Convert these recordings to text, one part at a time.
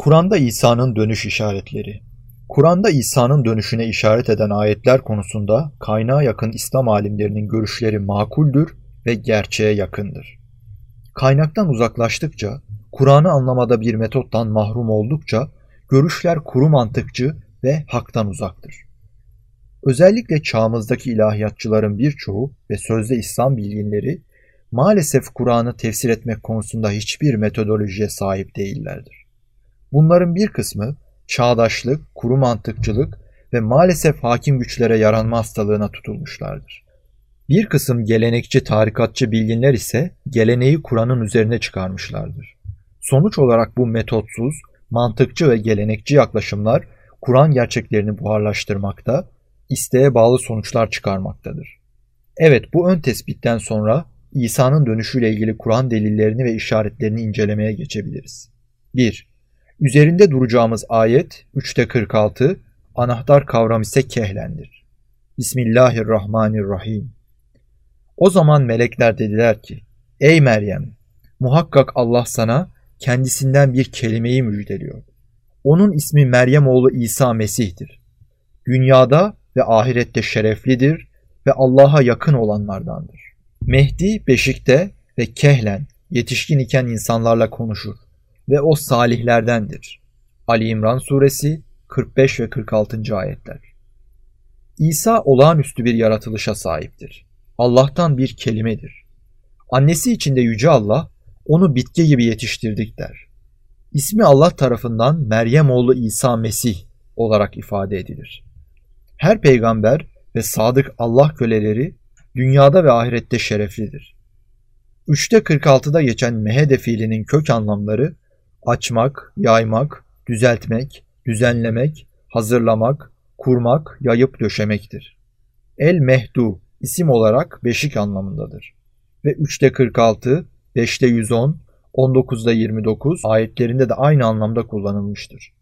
Kur'an'da İsa'nın dönüş işaretleri Kur'an'da İsa'nın dönüşüne işaret eden ayetler konusunda kaynağa yakın İslam alimlerinin görüşleri makuldür ve gerçeğe yakındır. Kaynaktan uzaklaştıkça, Kur'an'ı anlamada bir metottan mahrum oldukça görüşler kuru mantıkçı ve haktan uzaktır. Özellikle çağımızdaki ilahiyatçıların birçoğu ve sözde İslam bilginleri maalesef Kur'an'ı tefsir etmek konusunda hiçbir metodolojiye sahip değillerdir. Bunların bir kısmı çağdaşlık, kuru mantıkçılık ve maalesef hakim güçlere yaranma hastalığına tutulmuşlardır. Bir kısım gelenekçi tarikatçı bilginler ise geleneği Kur'an'ın üzerine çıkarmışlardır. Sonuç olarak bu metotsuz, mantıkçı ve gelenekçi yaklaşımlar Kur'an gerçeklerini buharlaştırmakta, isteğe bağlı sonuçlar çıkarmaktadır. Evet bu ön tespitten sonra İsa'nın dönüşüyle ilgili Kur'an delillerini ve işaretlerini incelemeye geçebiliriz. 1. Üzerinde duracağımız ayet 3'te 46, anahtar kavram ise kehlendir. Bismillahirrahmanirrahim. O zaman melekler dediler ki, Ey Meryem, muhakkak Allah sana kendisinden bir kelimeyi müjdeliyor. Onun ismi Meryem oğlu İsa Mesih'tir. Dünyada ve ahirette şereflidir ve Allah'a yakın olanlardandır. Mehdi beşikte ve kehlen yetişkin iken insanlarla konuşur ve o salihlerdendir. Ali İmran suresi 45 ve 46. ayetler. İsa olağanüstü bir yaratılışa sahiptir. Allah'tan bir kelimedir. Annesi içinde yüce Allah onu bitki gibi yetiştirdik der. İsmi Allah tarafından Meryem oğlu İsa Mesih olarak ifade edilir. Her peygamber ve sadık Allah köleleri dünyada ve ahirette şereflidir. 3'te 46'da geçen mehede fiilinin kök anlamları açmak, yaymak, düzeltmek, düzenlemek, hazırlamak, kurmak, yayıp döşemektir. El mehdu isim olarak beşik anlamındadır. Ve 3'te 46, 5'te 110, 19'da 29 ayetlerinde de aynı anlamda kullanılmıştır.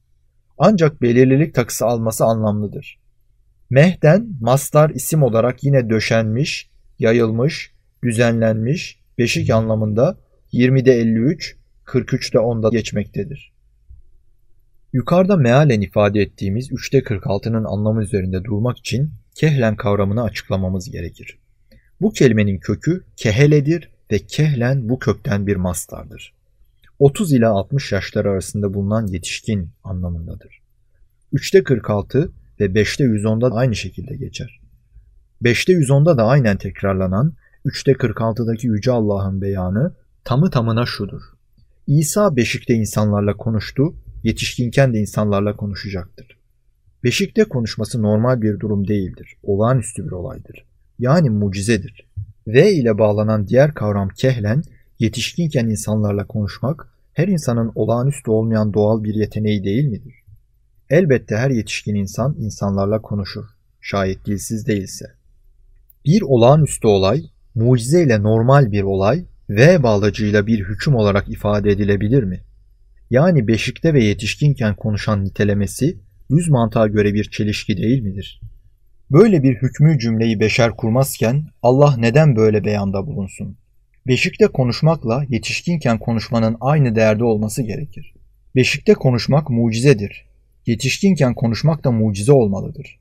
Ancak belirlilik takısı alması anlamlıdır. Mehden mastar isim olarak yine döşenmiş, yayılmış, düzenlenmiş, beşik anlamında 20'de 53, 43'te 10'da geçmektedir. Yukarıda mealen ifade ettiğimiz 3'te 46'nın anlamı üzerinde durmak için kehlen kavramını açıklamamız gerekir. Bu kelimenin kökü keheledir ve kehlen bu kökten bir mastardır. 30 ila 60 yaşlar arasında bulunan yetişkin anlamındadır. 3'te 46 ve 5'te 110'da aynı şekilde geçer. 5'te 110'da da aynen tekrarlanan 3'te 46'daki Yüce Allah'ın beyanı tamı tamına şudur. İsa beşikte insanlarla konuştu, yetişkinken de insanlarla konuşacaktır. Beşikte konuşması normal bir durum değildir, olağanüstü bir olaydır. Yani mucizedir. V ile bağlanan diğer kavram kehlen, yetişkinken insanlarla konuşmak, her insanın olağanüstü olmayan doğal bir yeteneği değil midir? Elbette her yetişkin insan insanlarla konuşur, şayet dilsiz değilse. Bir olağanüstü olay, mucize ile normal bir olay V bağlacıyla bir hüküm olarak ifade edilebilir mi? Yani beşikte ve yetişkinken konuşan nitelemesi yüz mantığa göre bir çelişki değil midir? Böyle bir hükmü cümleyi beşer kurmazken Allah neden böyle beyanda bulunsun? Beşikte konuşmakla yetişkinken konuşmanın aynı değerde olması gerekir. Beşikte konuşmak mucizedir. Yetişkinken konuşmak da mucize olmalıdır.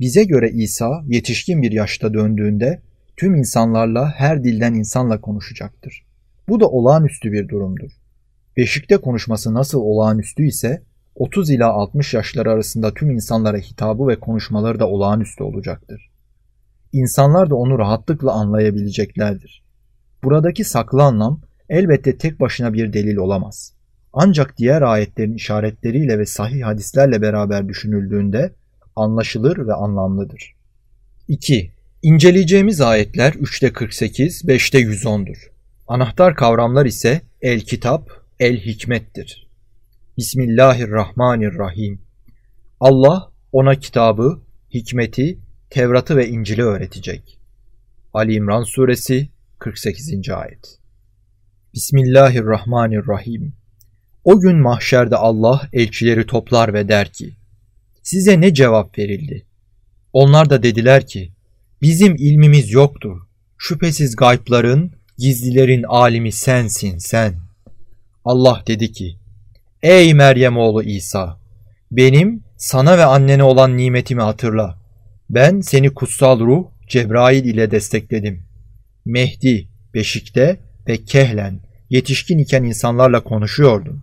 Bize göre İsa yetişkin bir yaşta döndüğünde tüm insanlarla her dilden insanla konuşacaktır. Bu da olağanüstü bir durumdur. Beşikte konuşması nasıl olağanüstü ise 30 ila 60 yaşları arasında tüm insanlara hitabı ve konuşmaları da olağanüstü olacaktır. İnsanlar da onu rahatlıkla anlayabileceklerdir. Buradaki saklı anlam elbette tek başına bir delil olamaz. Ancak diğer ayetlerin işaretleriyle ve sahih hadislerle beraber düşünüldüğünde anlaşılır ve anlamlıdır. 2. İnceleyeceğimiz ayetler 3'te 48, 5'te 110'dur. Anahtar kavramlar ise el kitap, el hikmettir. Bismillahirrahmanirrahim. Allah ona kitabı, hikmeti, Tevrat'ı ve İncil'i öğretecek. Ali İmran suresi 48. ayet. Bismillahirrahmanirrahim. O gün mahşerde Allah elçileri toplar ve der ki, Size ne cevap verildi? Onlar da dediler ki, Bizim ilmimiz yoktur. Şüphesiz gaypların, gizlilerin alimi sensin sen. Allah dedi ki, Ey Meryem oğlu İsa! Benim sana ve annene olan nimetimi hatırla. Ben seni kutsal ruh Cebrail ile destekledim. Mehdi, Beşik'te ve Kehlen yetişkin iken insanlarla konuşuyordun.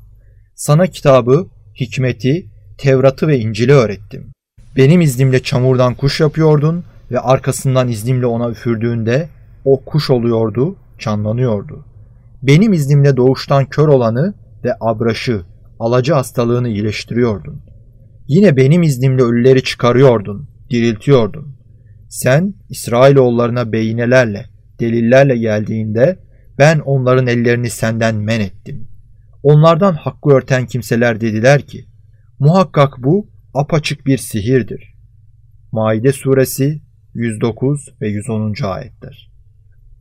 Sana kitabı, hikmeti, Tevrat'ı ve İncil'i öğrettim. Benim iznimle çamurdan kuş yapıyordun ve arkasından iznimle ona üfürdüğünde o kuş oluyordu, canlanıyordu. Benim iznimle doğuştan kör olanı ve abraşı, alacı hastalığını iyileştiriyordun. Yine benim iznimle ölüleri çıkarıyordun, diriltiyordun. Sen İsrailoğullarına beyinelerle, delillerle geldiğinde ben onların ellerini senden men ettim. Onlardan hakkı örten kimseler dediler ki, muhakkak bu apaçık bir sihirdir. Maide suresi 109 ve 110. ayetler.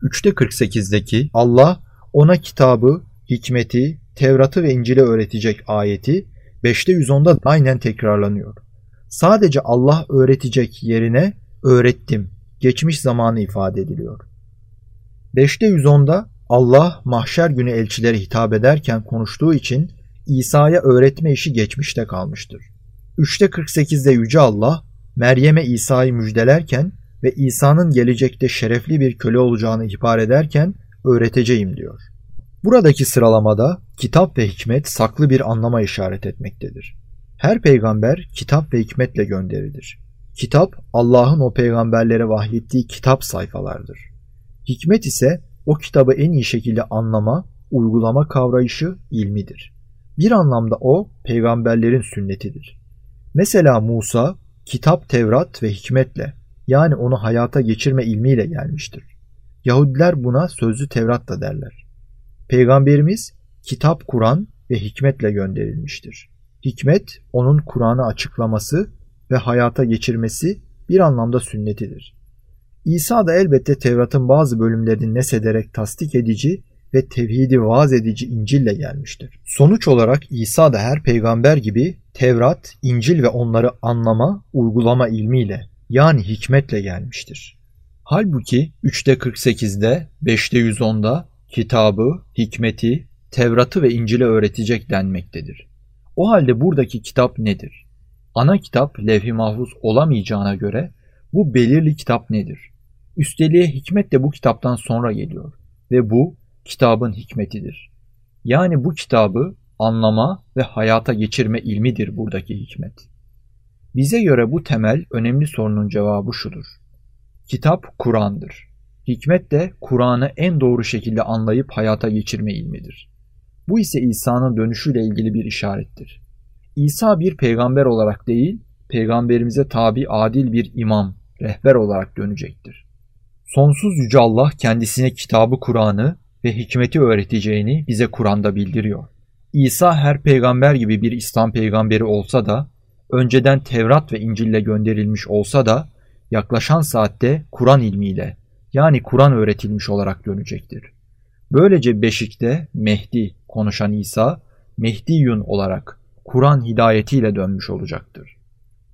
3'te 48'deki Allah ona kitabı, hikmeti, Tevrat'ı ve İncil'i öğretecek ayeti 5'te 110'da aynen tekrarlanıyor. Sadece Allah öğretecek yerine öğrettim, geçmiş zamanı ifade ediliyor. 5'te 110'da Allah mahşer günü elçilere hitap ederken konuştuğu için İsa'ya öğretme işi geçmişte kalmıştır. 3'te 48'de Yüce Allah Meryem'e İsa'yı müjdelerken ve İsa'nın gelecekte şerefli bir köle olacağını ihbar ederken öğreteceğim diyor. Buradaki sıralamada kitap ve hikmet saklı bir anlama işaret etmektedir. Her peygamber kitap ve hikmetle gönderilir. Kitap Allah'ın o peygamberlere vahyettiği kitap sayfalardır. Hikmet ise o kitabı en iyi şekilde anlama, uygulama kavrayışı ilmidir. Bir anlamda o peygamberlerin sünnetidir. Mesela Musa kitap, Tevrat ve hikmetle yani onu hayata geçirme ilmiyle gelmiştir. Yahudiler buna sözlü Tevrat da derler. Peygamberimiz kitap, Kur'an ve hikmetle gönderilmiştir. Hikmet onun Kur'an'ı açıklaması ve hayata geçirmesi bir anlamda sünnetidir. İsa da elbette Tevrat'ın bazı bölümlerini nesederek tasdik edici ve tevhidi vaaz edici İncil'le gelmiştir. Sonuç olarak İsa da her peygamber gibi Tevrat, İncil ve onları anlama, uygulama ilmiyle yani hikmetle gelmiştir. Halbuki 3'te 48'de, 5'te 110'da kitabı, hikmeti, Tevrat'ı ve İncil'i öğretecek denmektedir. O halde buradaki kitap nedir? Ana kitap levh-i mahfuz olamayacağına göre bu belirli kitap nedir? Üsteliğe hikmet de bu kitaptan sonra geliyor ve bu kitabın hikmetidir. Yani bu kitabı anlama ve hayata geçirme ilmidir buradaki hikmet. Bize göre bu temel önemli sorunun cevabı şudur. Kitap Kur'an'dır. Hikmet de Kur'an'ı en doğru şekilde anlayıp hayata geçirme ilmidir. Bu ise İsa'nın dönüşüyle ilgili bir işarettir. İsa bir peygamber olarak değil, peygamberimize tabi adil bir imam, rehber olarak dönecektir. Sonsuz Yüce Allah kendisine kitabı Kur'an'ı ve hikmeti öğreteceğini bize Kur'an'da bildiriyor. İsa her peygamber gibi bir İslam peygamberi olsa da, önceden Tevrat ve İncil'le gönderilmiş olsa da, yaklaşan saatte Kur'an ilmiyle, yani Kur'an öğretilmiş olarak dönecektir. Böylece Beşik'te Mehdi konuşan İsa, Mehdiyun olarak Kur'an hidayetiyle dönmüş olacaktır.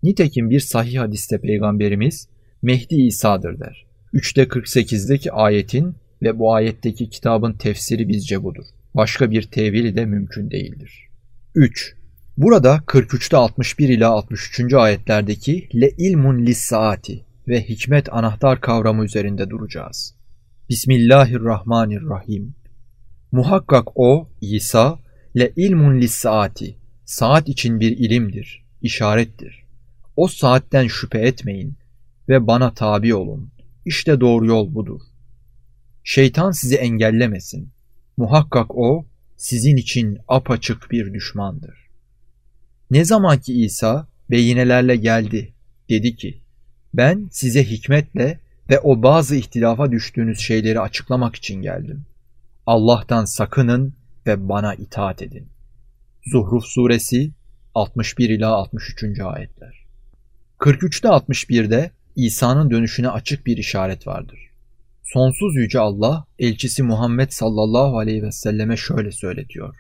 Nitekim bir sahih hadiste Peygamberimiz Mehdi İsa'dır der. 3'te 48'deki ayetin ve bu ayetteki kitabın tefsiri bizce budur. Başka bir tevili de mümkün değildir. 3. Burada 43'te 61 ila 63. ayetlerdeki le ilmun lis ve hikmet anahtar kavramı üzerinde duracağız. Bismillahirrahmanirrahim. Muhakkak o, İsa, le ilmun lis saat için bir ilimdir, işarettir. O saatten şüphe etmeyin ve bana tabi olun. İşte doğru yol budur. Şeytan sizi engellemesin. Muhakkak o, sizin için apaçık bir düşmandır. Ne zaman ki İsa beyinelerle geldi, dedi ki, ben size hikmetle ve o bazı ihtilafa düştüğünüz şeyleri açıklamak için geldim. Allah'tan sakının ve bana itaat edin. Zuhruf suresi 61 ila 63. ayetler. 43'te 61'de İsa'nın dönüşüne açık bir işaret vardır. Sonsuz yüce Allah elçisi Muhammed sallallahu aleyhi ve selleme şöyle söyletiyor.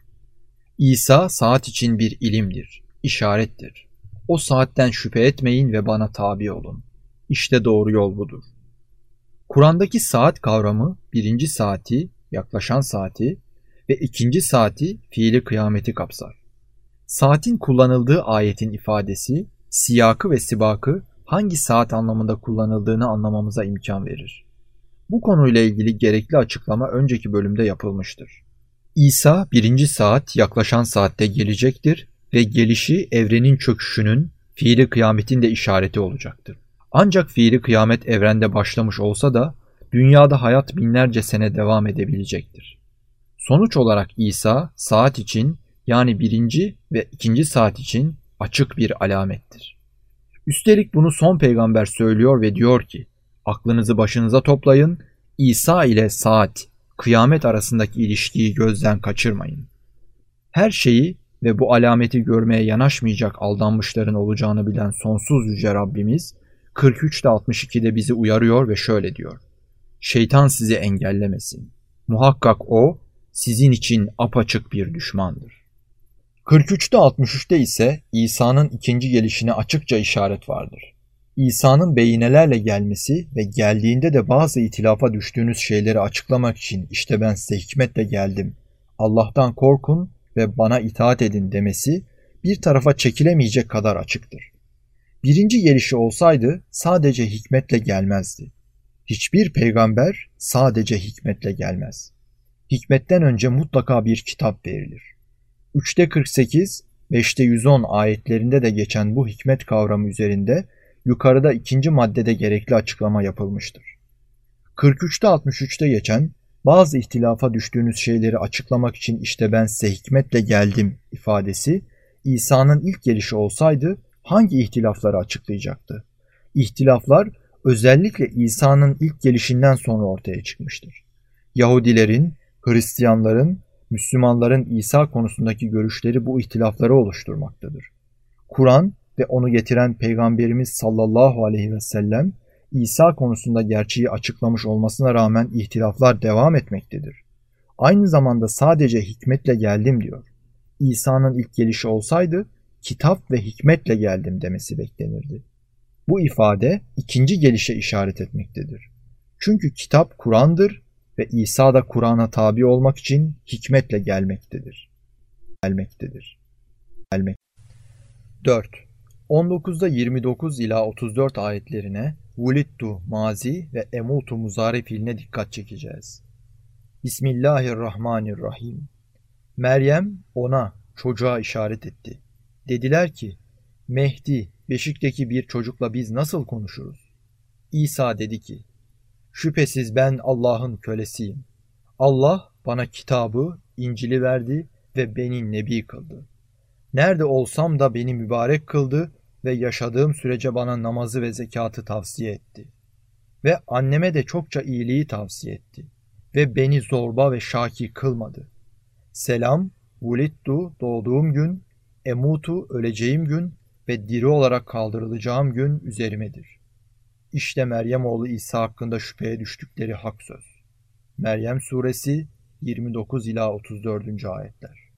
İsa saat için bir ilimdir, işarettir. O saatten şüphe etmeyin ve bana tabi olun. İşte doğru yol budur. Kur'an'daki saat kavramı birinci saati, yaklaşan saati ve ikinci saati fiili kıyameti kapsar. Saatin kullanıldığı ayetin ifadesi, siyakı ve sibakı hangi saat anlamında kullanıldığını anlamamıza imkan verir. Bu konuyla ilgili gerekli açıklama önceki bölümde yapılmıştır. İsa birinci saat yaklaşan saatte gelecektir ve gelişi evrenin çöküşünün fiili kıyametin de işareti olacaktır. Ancak fiili kıyamet evrende başlamış olsa da dünyada hayat binlerce sene devam edebilecektir. Sonuç olarak İsa saat için yani birinci ve ikinci saat için açık bir alamettir. Üstelik bunu son peygamber söylüyor ve diyor ki aklınızı başınıza toplayın İsa ile saat, kıyamet arasındaki ilişkiyi gözden kaçırmayın. Her şeyi ve bu alameti görmeye yanaşmayacak aldanmışların olacağını bilen sonsuz yüce Rabbimiz 43'te 62'de bizi uyarıyor ve şöyle diyor. Şeytan sizi engellemesin. Muhakkak o sizin için apaçık bir düşmandır. 43'te 63'te ise İsa'nın ikinci gelişine açıkça işaret vardır. İsa'nın beyinelerle gelmesi ve geldiğinde de bazı itilafa düştüğünüz şeyleri açıklamak için işte ben size hikmetle geldim. Allah'tan korkun ve bana itaat edin demesi bir tarafa çekilemeyecek kadar açıktır. Birinci gelişi olsaydı sadece hikmetle gelmezdi. Hiçbir peygamber sadece hikmetle gelmez. Hikmetten önce mutlaka bir kitap verilir. 3'te 48, 5'te 110 ayetlerinde de geçen bu hikmet kavramı üzerinde yukarıda ikinci maddede gerekli açıklama yapılmıştır. 43'te 63'te geçen bazı ihtilafa düştüğünüz şeyleri açıklamak için işte ben size hikmetle geldim ifadesi İsa'nın ilk gelişi olsaydı hangi ihtilafları açıklayacaktı? İhtilaflar özellikle İsa'nın ilk gelişinden sonra ortaya çıkmıştır. Yahudilerin, Hristiyanların, Müslümanların İsa konusundaki görüşleri bu ihtilafları oluşturmaktadır. Kur'an ve onu getiren Peygamberimiz sallallahu aleyhi ve sellem İsa konusunda gerçeği açıklamış olmasına rağmen ihtilaflar devam etmektedir. Aynı zamanda sadece hikmetle geldim diyor. İsa'nın ilk gelişi olsaydı kitap ve hikmetle geldim demesi beklenirdi. Bu ifade ikinci gelişe işaret etmektedir. Çünkü kitap Kur'an'dır ve İsa da Kur'an'a tabi olmak için hikmetle gelmektedir. Gelmektedir. Gelmek. 4. 19'da 29 ila 34 ayetlerine vulittu mazi ve emutu muzari fiiline dikkat çekeceğiz. Bismillahirrahmanirrahim. Meryem ona çocuğa işaret etti. Dediler ki Mehdi beşikteki bir çocukla biz nasıl konuşuruz? İsa dedi ki Şüphesiz ben Allah'ın kölesiyim. Allah bana kitabı, İncil'i verdi ve beni nebi kıldı. Nerede olsam da beni mübarek kıldı ve yaşadığım sürece bana namazı ve zekatı tavsiye etti. Ve anneme de çokça iyiliği tavsiye etti. Ve beni zorba ve şaki kılmadı. Selam, vulittu doğduğum gün, emutu öleceğim gün ve diri olarak kaldırılacağım gün üzerimedir. İşte Meryem oğlu İsa hakkında şüpheye düştükleri hak söz. Meryem suresi 29 ila 34. ayetler.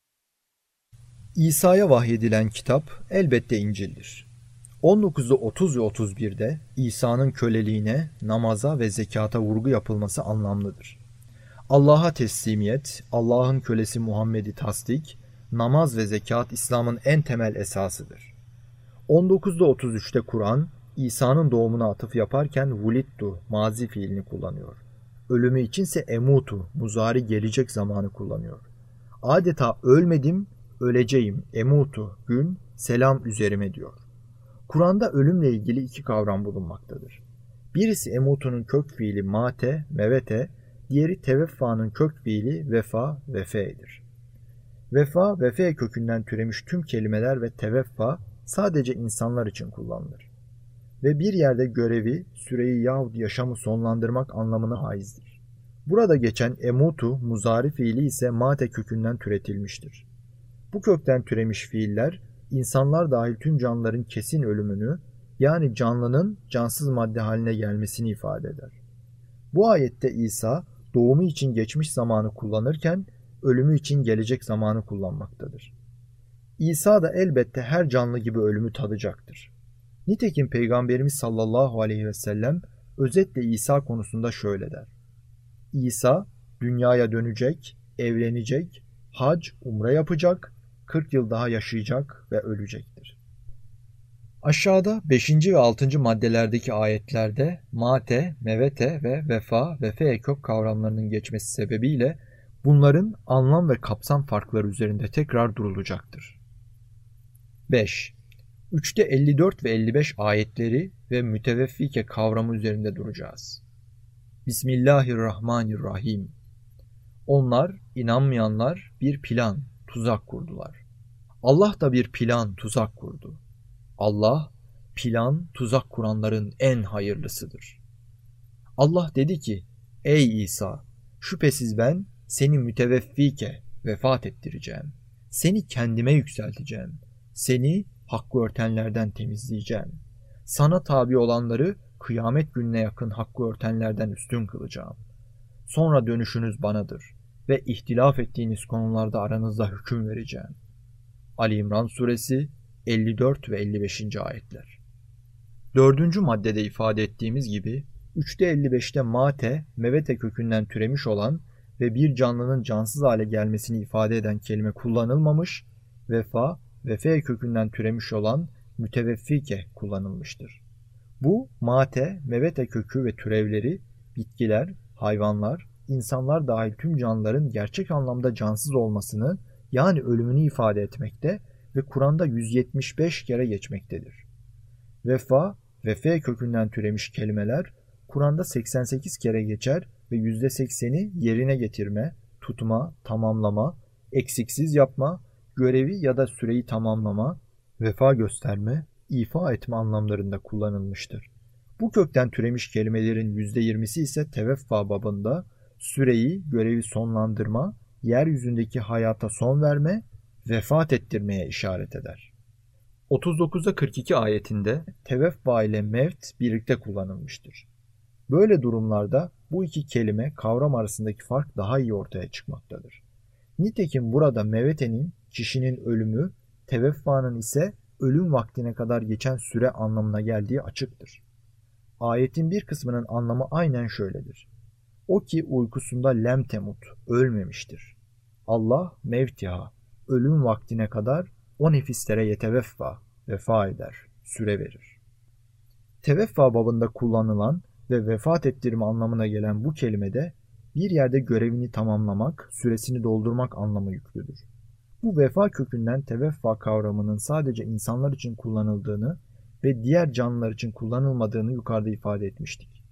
İsa'ya vahyedilen kitap elbette İncil'dir. 19'da 30 ve 31'de İsa'nın köleliğine, namaza ve zekata vurgu yapılması anlamlıdır. Allah'a teslimiyet, Allah'ın kölesi Muhammed'i tasdik, namaz ve zekat İslam'ın en temel esasıdır. 19'da 33'te Kur'an, İsa'nın doğumuna atıf yaparken vulittu mazi fiilini kullanıyor. Ölümü içinse emutu muzari gelecek zamanı kullanıyor. Adeta ölmedim, öleceğim, emutu, gün, selam üzerime diyor. Kur'an'da ölümle ilgili iki kavram bulunmaktadır. Birisi emutunun kök fiili mate, mevete, diğeri teveffanın kök fiili vefa, vefe'dir. Vefa, vefe kökünden türemiş tüm kelimeler ve teveffa sadece insanlar için kullanılır. Ve bir yerde görevi, süreyi yahut yaşamı sonlandırmak anlamına haizdir. Burada geçen emutu, muzari fiili ise mate kökünden türetilmiştir. Bu kökten türemiş fiiller insanlar dahil tüm canlıların kesin ölümünü yani canlının cansız madde haline gelmesini ifade eder. Bu ayette İsa doğumu için geçmiş zamanı kullanırken ölümü için gelecek zamanı kullanmaktadır. İsa da elbette her canlı gibi ölümü tadacaktır. Nitekim Peygamberimiz sallallahu aleyhi ve sellem özetle İsa konusunda şöyle der. İsa dünyaya dönecek, evlenecek, hac, umre yapacak, 40 yıl daha yaşayacak ve ölecektir. Aşağıda 5. ve 6. maddelerdeki ayetlerde mate, mevete ve vefa ve feekök kavramlarının geçmesi sebebiyle bunların anlam ve kapsam farkları üzerinde tekrar durulacaktır. 5. 3'te 54 ve 55 ayetleri ve müteveffike kavramı üzerinde duracağız. Bismillahirrahmanirrahim. Onlar, inanmayanlar bir plan, tuzak kurdular. Allah da bir plan, tuzak kurdu. Allah, plan, tuzak kuranların en hayırlısıdır. Allah dedi ki, Ey İsa, şüphesiz ben seni müteveffike, vefat ettireceğim. Seni kendime yükselteceğim. Seni hakkı örtenlerden temizleyeceğim. Sana tabi olanları kıyamet gününe yakın hakkı örtenlerden üstün kılacağım. Sonra dönüşünüz banadır ve ihtilaf ettiğiniz konularda aranızda hüküm vereceğim. Ali İmran suresi 54 ve 55. ayetler. Dördüncü maddede ifade ettiğimiz gibi 3'te 55'te mate, mevete kökünden türemiş olan ve bir canlının cansız hale gelmesini ifade eden kelime kullanılmamış, vefa, vefe kökünden türemiş olan müteveffike kullanılmıştır. Bu mate, mevete kökü ve türevleri bitkiler, hayvanlar, insanlar dahil tüm canlıların gerçek anlamda cansız olmasını yani ölümünü ifade etmekte ve Kur'an'da 175 kere geçmektedir. Vefa, vefe kökünden türemiş kelimeler Kur'an'da 88 kere geçer ve %80'i yerine getirme, tutma, tamamlama, eksiksiz yapma, görevi ya da süreyi tamamlama, vefa gösterme, ifa etme anlamlarında kullanılmıştır. Bu kökten türemiş kelimelerin %20'si ise teveffa babında süreyi, görevi sonlandırma, yeryüzündeki hayata son verme, vefat ettirmeye işaret eder. 39'da 42 ayetinde teveffa ile mevt birlikte kullanılmıştır. Böyle durumlarda bu iki kelime kavram arasındaki fark daha iyi ortaya çıkmaktadır. Nitekim burada mevetenin kişinin ölümü, teveffanın ise ölüm vaktine kadar geçen süre anlamına geldiği açıktır. Ayetin bir kısmının anlamı aynen şöyledir. O ki uykusunda lem temut, ölmemiştir. Allah mevtiha, ölüm vaktine kadar o nefislere yeteveffa, vefa eder, süre verir. Teveffa babında kullanılan ve vefat ettirme anlamına gelen bu kelimede bir yerde görevini tamamlamak, süresini doldurmak anlamı yüklüdür. Bu vefa kökünden teveffa kavramının sadece insanlar için kullanıldığını ve diğer canlılar için kullanılmadığını yukarıda ifade etmiştik.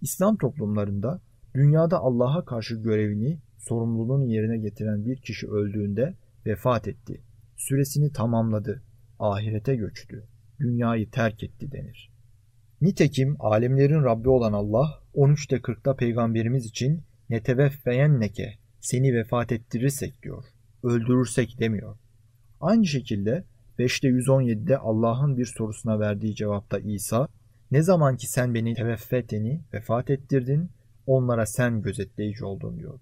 İslam toplumlarında dünyada Allah'a karşı görevini, sorumluluğunu yerine getiren bir kişi öldüğünde vefat etti, süresini tamamladı, ahirete göçtü, dünyayı terk etti denir. Nitekim alemlerin Rabbi olan Allah 13'te 40'ta peygamberimiz için neteveffeyenneke seni vefat ettirirsek diyor. Öldürürsek demiyor. Aynı şekilde 5'te 117'de Allah'ın bir sorusuna verdiği cevapta İsa ne zaman ki sen beni teveffeteni vefat ettirdin onlara sen gözetleyici oldun diyor.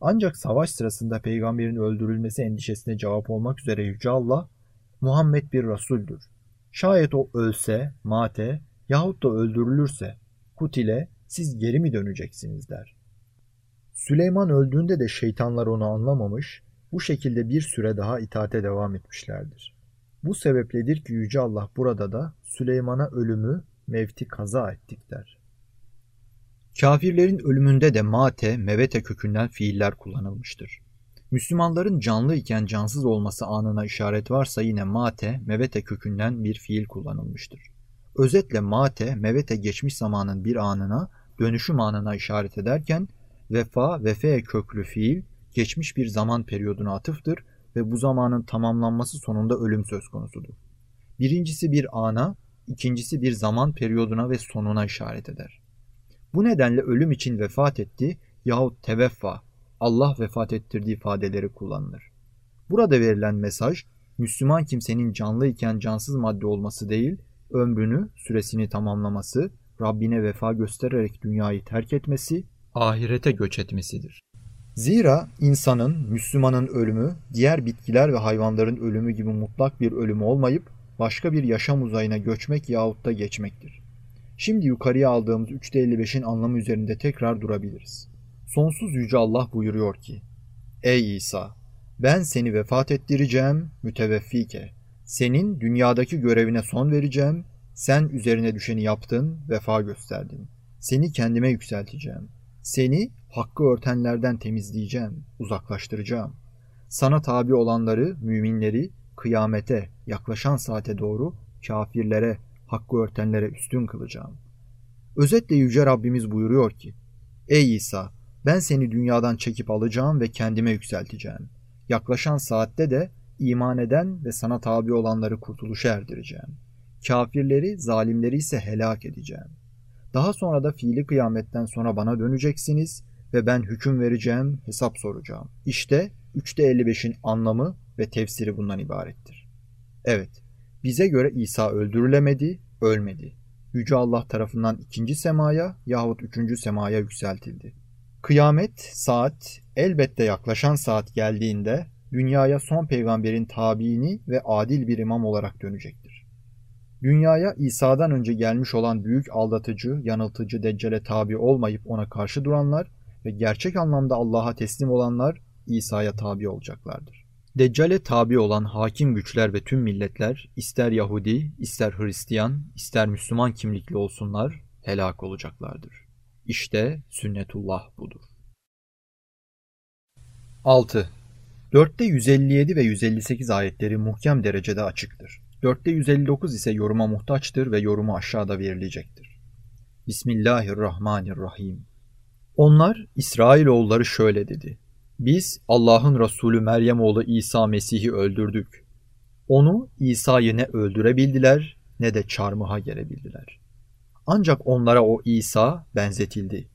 Ancak savaş sırasında peygamberin öldürülmesi endişesine cevap olmak üzere Yüce Allah Muhammed bir Rasuldür. Şayet o ölse, mate yahut da öldürülürse Kutile siz geri mi döneceksiniz der. Süleyman öldüğünde de şeytanlar onu anlamamış, bu şekilde bir süre daha itaate devam etmişlerdir. Bu sebepledir ki Yüce Allah burada da Süleyman'a ölümü mevti kaza ettik der. Kafirlerin ölümünde de mate, mevete kökünden fiiller kullanılmıştır. Müslümanların canlı iken cansız olması anına işaret varsa yine mate, mevete kökünden bir fiil kullanılmıştır. Özetle mate, mevete geçmiş zamanın bir anına, dönüşüm anına işaret ederken vefa, vefe köklü fiil geçmiş bir zaman periyoduna atıftır ve bu zamanın tamamlanması sonunda ölüm söz konusudur. Birincisi bir ana, ikincisi bir zaman periyoduna ve sonuna işaret eder. Bu nedenle ölüm için vefat etti yahut teveffa, Allah vefat ettirdiği ifadeleri kullanılır. Burada verilen mesaj, Müslüman kimsenin canlı iken cansız madde olması değil, ömrünü, süresini tamamlaması, Rabbine vefa göstererek dünyayı terk etmesi, ahirete göç etmesidir. Zira insanın, Müslümanın ölümü, diğer bitkiler ve hayvanların ölümü gibi mutlak bir ölüm olmayıp, başka bir yaşam uzayına göçmek yahut da geçmektir. Şimdi yukarıya aldığımız 3'te 55'in anlamı üzerinde tekrar durabiliriz. Sonsuz Yüce Allah buyuruyor ki, Ey İsa! Ben seni vefat ettireceğim, müteveffike. Senin dünyadaki görevine son vereceğim. Sen üzerine düşeni yaptın, vefa gösterdin. Seni kendime yükselteceğim. Seni hakkı örtenlerden temizleyeceğim, uzaklaştıracağım. Sana tabi olanları, müminleri kıyamete, yaklaşan saate doğru kafirlere, hakkı örtenlere üstün kılacağım. Özetle Yüce Rabbimiz buyuruyor ki, Ey İsa, ben seni dünyadan çekip alacağım ve kendime yükselteceğim. Yaklaşan saatte de iman eden ve sana tabi olanları kurtuluşa erdireceğim. Kafirleri, zalimleri ise helak edeceğim. Daha sonra da fiili kıyametten sonra bana döneceksiniz ve ben hüküm vereceğim, hesap soracağım. İşte 3'te 55'in anlamı ve tefsiri bundan ibarettir. Evet, bize göre İsa öldürülemedi, ölmedi. Yüce Allah tarafından ikinci semaya yahut üçüncü semaya yükseltildi. Kıyamet saat elbette yaklaşan saat geldiğinde dünyaya son peygamberin tabiini ve adil bir imam olarak dönecektir. Dünyaya İsa'dan önce gelmiş olan büyük aldatıcı, yanıltıcı Deccal'e tabi olmayıp ona karşı duranlar ve gerçek anlamda Allah'a teslim olanlar İsa'ya tabi olacaklardır. Deccale tabi olan hakim güçler ve tüm milletler ister Yahudi, ister Hristiyan, ister Müslüman kimlikli olsunlar helak olacaklardır. İşte sünnetullah budur. 6. 4'te 157 ve 158 ayetleri muhkem derecede açıktır. 4'te 159 ise yoruma muhtaçtır ve yorumu aşağıda verilecektir. Bismillahirrahmanirrahim. Onlar İsrailoğulları şöyle dedi. Biz Allah'ın Resulü Meryem oğlu İsa Mesih'i öldürdük. Onu İsa'yı ne öldürebildiler ne de çarmıha gerebildiler. Ancak onlara o İsa benzetildi.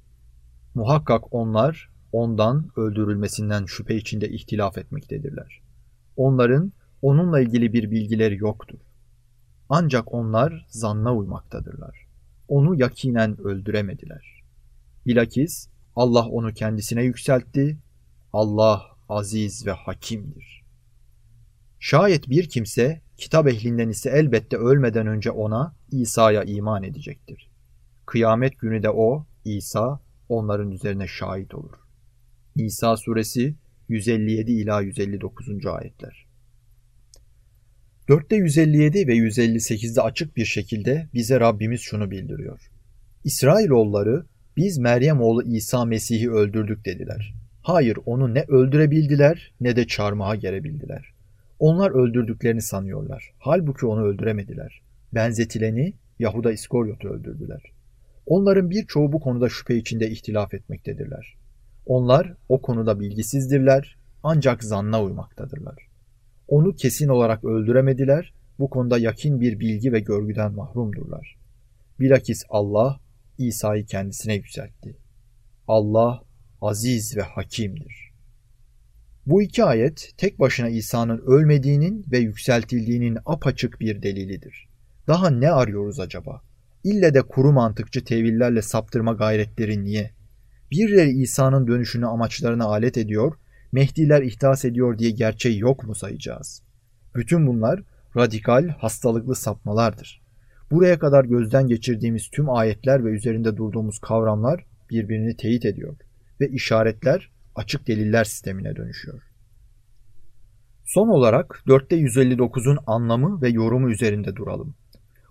Muhakkak onlar ondan öldürülmesinden şüphe içinde ihtilaf etmektedirler. Onların onunla ilgili bir bilgileri yoktur. Ancak onlar zanna uymaktadırlar. Onu yakinen öldüremediler. Bilakis Allah onu kendisine yükseltti Allah aziz ve hakimdir. Şayet bir kimse kitap ehlinden ise elbette ölmeden önce ona İsa'ya iman edecektir. Kıyamet günü de o, İsa, onların üzerine şahit olur. İsa suresi 157 ila 159. ayetler. 4'te 157 ve 158'de açık bir şekilde bize Rabbimiz şunu bildiriyor. İsrailoğulları biz Meryem oğlu İsa Mesih'i öldürdük dediler. Hayır onu ne öldürebildiler ne de çarmıha gerebildiler. Onlar öldürdüklerini sanıyorlar. Halbuki onu öldüremediler. Benzetileni Yahuda İskoryot'u öldürdüler. Onların birçoğu bu konuda şüphe içinde ihtilaf etmektedirler. Onlar o konuda bilgisizdirler ancak zanna uymaktadırlar. Onu kesin olarak öldüremediler, bu konuda yakin bir bilgi ve görgüden mahrumdurlar. Bilakis Allah İsa'yı kendisine yükseltti. Allah aziz ve hakimdir. Bu iki ayet tek başına İsa'nın ölmediğinin ve yükseltildiğinin apaçık bir delilidir. Daha ne arıyoruz acaba? İlle de kuru mantıkçı tevillerle saptırma gayretleri niye? Birileri İsa'nın dönüşünü amaçlarına alet ediyor, Mehdiler ihdas ediyor diye gerçeği yok mu sayacağız? Bütün bunlar radikal, hastalıklı sapmalardır. Buraya kadar gözden geçirdiğimiz tüm ayetler ve üzerinde durduğumuz kavramlar birbirini teyit ediyor ve işaretler açık deliller sistemine dönüşüyor. Son olarak 4'te 159'un anlamı ve yorumu üzerinde duralım.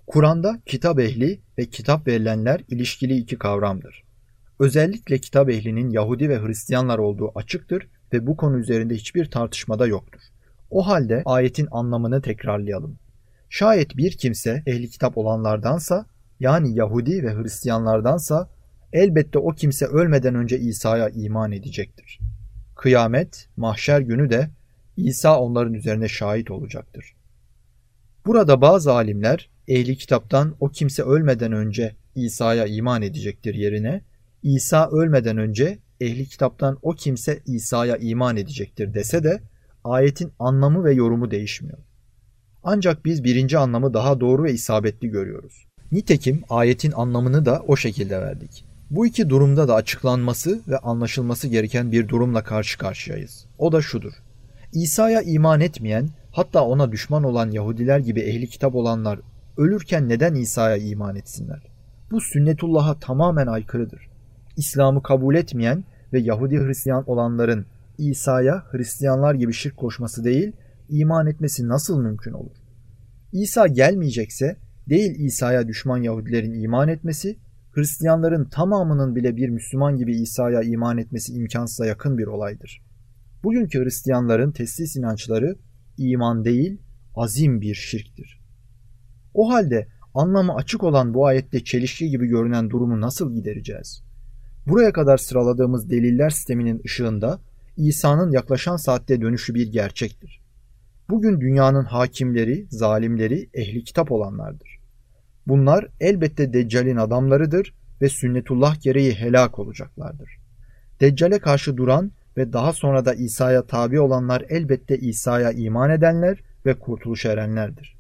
Kur'an'da kitap ehli ve kitap verilenler ilişkili iki kavramdır. Özellikle kitap ehlinin Yahudi ve Hristiyanlar olduğu açıktır ve bu konu üzerinde hiçbir tartışmada yoktur. O halde ayetin anlamını tekrarlayalım. Şayet bir kimse ehli kitap olanlardansa yani Yahudi ve Hristiyanlardansa elbette o kimse ölmeden önce İsa'ya iman edecektir. Kıyamet, mahşer günü de İsa onların üzerine şahit olacaktır. Burada bazı alimler ehli kitaptan o kimse ölmeden önce İsa'ya iman edecektir yerine İsa ölmeden önce ehli kitaptan o kimse İsa'ya iman edecektir dese de ayetin anlamı ve yorumu değişmiyor. Ancak biz birinci anlamı daha doğru ve isabetli görüyoruz. Nitekim ayetin anlamını da o şekilde verdik. Bu iki durumda da açıklanması ve anlaşılması gereken bir durumla karşı karşıyayız. O da şudur. İsa'ya iman etmeyen, hatta ona düşman olan Yahudiler gibi ehli kitap olanlar ölürken neden İsa'ya iman etsinler? Bu sünnetullah'a tamamen aykırıdır. İslam'ı kabul etmeyen ve Yahudi Hristiyan olanların İsa'ya Hristiyanlar gibi şirk koşması değil, iman etmesi nasıl mümkün olur? İsa gelmeyecekse değil İsa'ya düşman Yahudilerin iman etmesi, Hristiyanların tamamının bile bir Müslüman gibi İsa'ya iman etmesi imkansıza yakın bir olaydır. Bugünkü Hristiyanların teslis inançları iman değil, azim bir şirktir. O halde anlamı açık olan bu ayette çelişki gibi görünen durumu nasıl gidereceğiz? Buraya kadar sıraladığımız deliller sisteminin ışığında İsa'nın yaklaşan saatte dönüşü bir gerçektir. Bugün dünyanın hakimleri, zalimleri ehli kitap olanlardır. Bunlar elbette Deccal'in adamlarıdır ve sünnetullah gereği helak olacaklardır. Deccal'e karşı duran ve daha sonra da İsa'ya tabi olanlar elbette İsa'ya iman edenler ve kurtuluş erenlerdir.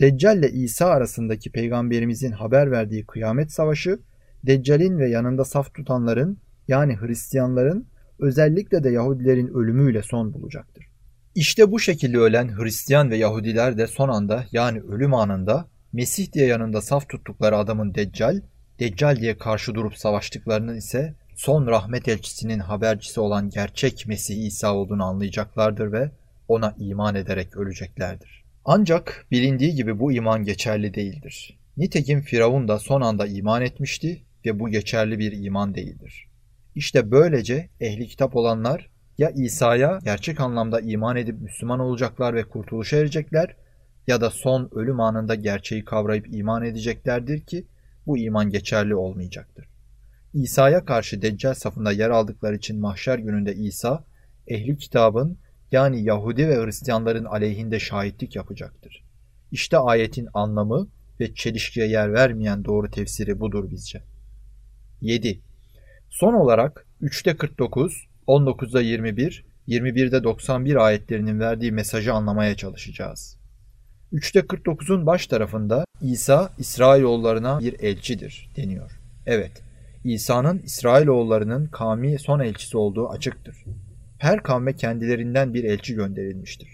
Deccal ile İsa arasındaki peygamberimizin haber verdiği kıyamet savaşı, Deccal'in ve yanında saf tutanların yani Hristiyanların özellikle de Yahudilerin ölümüyle son bulacaktır. İşte bu şekilde ölen Hristiyan ve Yahudiler de son anda yani ölüm anında Mesih diye yanında saf tuttukları adamın Deccal, Deccal diye karşı durup savaştıklarının ise son rahmet elçisinin habercisi olan gerçek Mesih İsa olduğunu anlayacaklardır ve ona iman ederek öleceklerdir. Ancak bilindiği gibi bu iman geçerli değildir. Nitekim Firavun da son anda iman etmişti ve bu geçerli bir iman değildir. İşte böylece ehli kitap olanlar ya İsa'ya gerçek anlamda iman edip Müslüman olacaklar ve kurtuluşa erecekler ya da son ölüm anında gerçeği kavrayıp iman edeceklerdir ki bu iman geçerli olmayacaktır. İsa'ya karşı Deccal safında yer aldıkları için mahşer gününde İsa, ehli kitabın yani Yahudi ve Hristiyanların aleyhinde şahitlik yapacaktır. İşte ayetin anlamı ve çelişkiye yer vermeyen doğru tefsiri budur bizce. 7. Son olarak 3'te 49, 19'da 21, 21'de 91 ayetlerinin verdiği mesajı anlamaya çalışacağız. 3'te 49'un baş tarafında İsa İsrailoğullarına bir elçidir deniyor. Evet, İsa'nın İsrailoğullarının kavmi son elçisi olduğu açıktır. Her kavme kendilerinden bir elçi gönderilmiştir.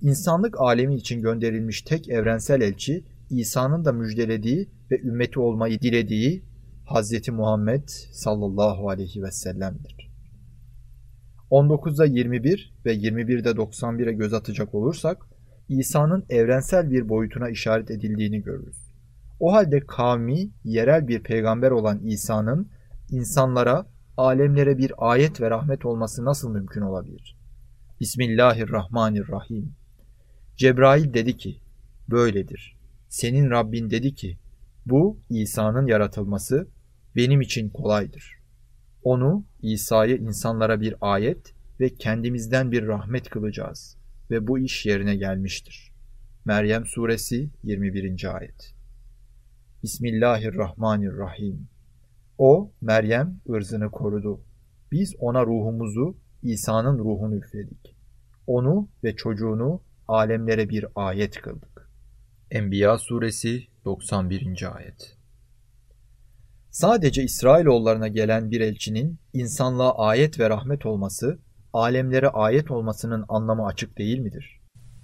İnsanlık alemi için gönderilmiş tek evrensel elçi İsa'nın da müjdelediği ve ümmeti olmayı dilediği Hz. Muhammed sallallahu aleyhi ve sellem'dir. 19'da 21 ve 21'de 91'e göz atacak olursak İsa'nın evrensel bir boyutuna işaret edildiğini görürüz. O halde kavmi, yerel bir peygamber olan İsa'nın insanlara, alemlere bir ayet ve rahmet olması nasıl mümkün olabilir? Bismillahirrahmanirrahim. Cebrail dedi ki, böyledir. Senin Rabbin dedi ki, bu İsa'nın yaratılması benim için kolaydır. Onu, İsa'yı insanlara bir ayet ve kendimizden bir rahmet kılacağız ve bu iş yerine gelmiştir. Meryem Suresi 21. Ayet Bismillahirrahmanirrahim. O, Meryem, ırzını korudu. Biz ona ruhumuzu, İsa'nın ruhunu üfledik. Onu ve çocuğunu alemlere bir ayet kıldık. Enbiya Suresi 91. Ayet Sadece İsrailoğullarına gelen bir elçinin insanlığa ayet ve rahmet olması, alemlere ayet olmasının anlamı açık değil midir?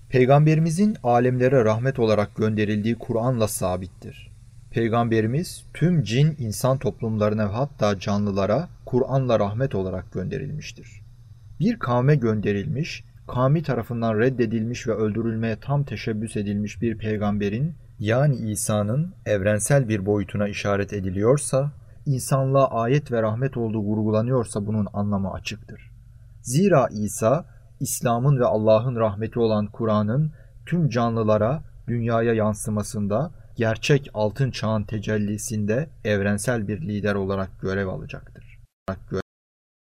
Peygamberimizin alemlere rahmet olarak gönderildiği Kur'an'la sabittir. Peygamberimiz tüm cin insan toplumlarına hatta canlılara Kur'an'la rahmet olarak gönderilmiştir. Bir kavme gönderilmiş, kavmi tarafından reddedilmiş ve öldürülmeye tam teşebbüs edilmiş bir peygamberin yani İsa'nın evrensel bir boyutuna işaret ediliyorsa, insanlığa ayet ve rahmet olduğu vurgulanıyorsa bunun anlamı açıktır. Zira İsa, İslam'ın ve Allah'ın rahmeti olan Kur'an'ın tüm canlılara, dünyaya yansımasında, gerçek altın çağın tecellisinde evrensel bir lider olarak görev alacaktır.